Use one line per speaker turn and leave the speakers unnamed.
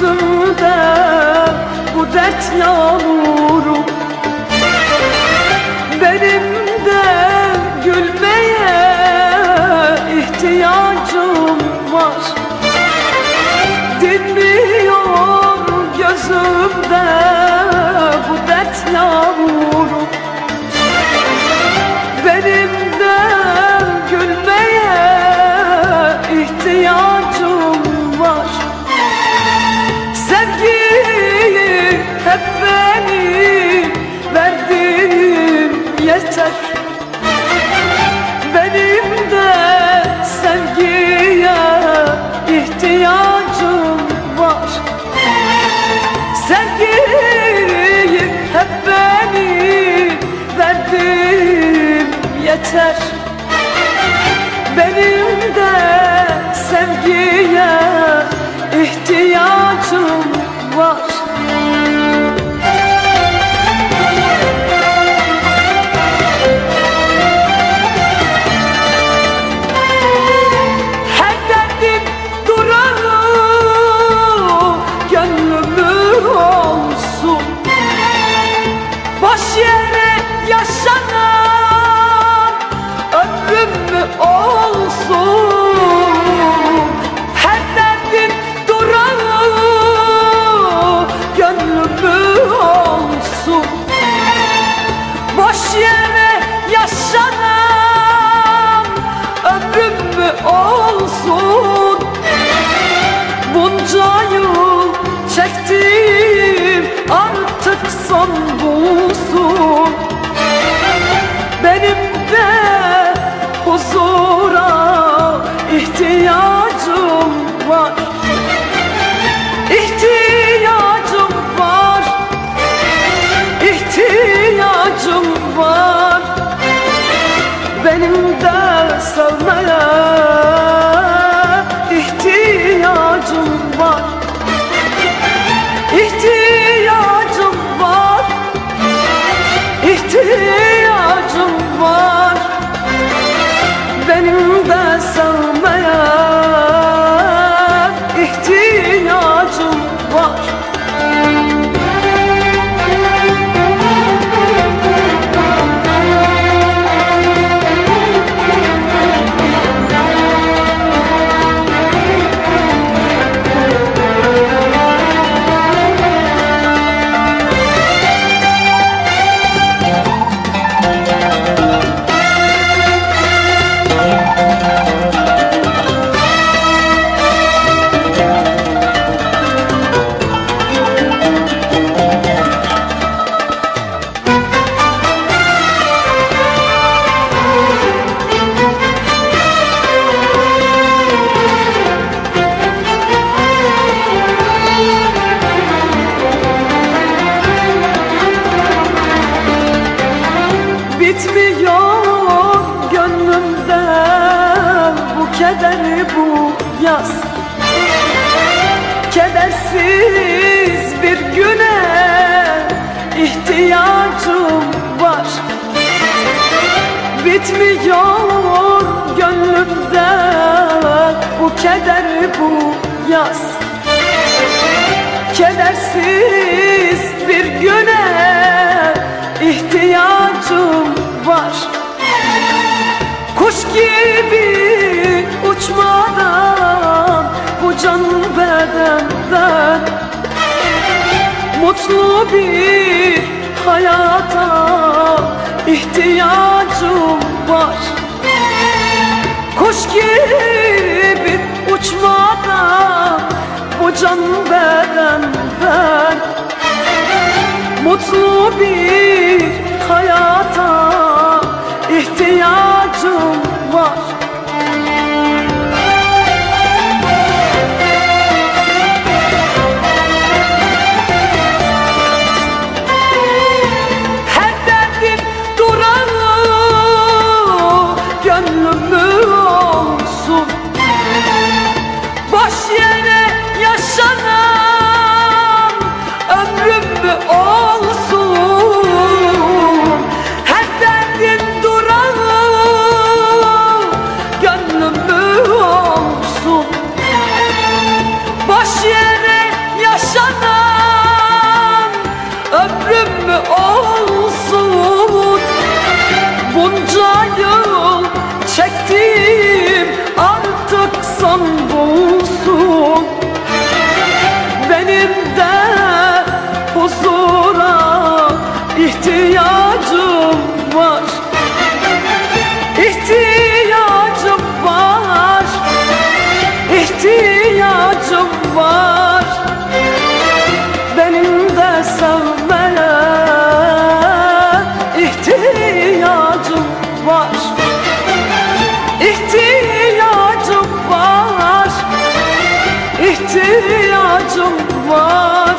gözümde bu dert yağmuru. Benim de gülmeye ihtiyacım var. Dinmiyor gözümden yeter. Benim de sevgiye ihtiyacım var Bunca yıl çektiğim artık son bulsun. Benim de huzura ihtiyacım var. İhtiyacım yaz. Kedersiz bir güne ihtiyacım var. Bitmiyor gönlümde bu keder bu yaz. Kedersiz bir güne ihtiyacım var. Kuş gibi uçmadan bu can bedenden. Mutlu bir hayata ihtiyacım var. Kuş gibi uçmadan bu can bedenden. Mutlu bir hayata ihtiyacım var 绝。var. Benim de sevmene ihtiyacım var. İhtiyacım var. İhtiyacım var.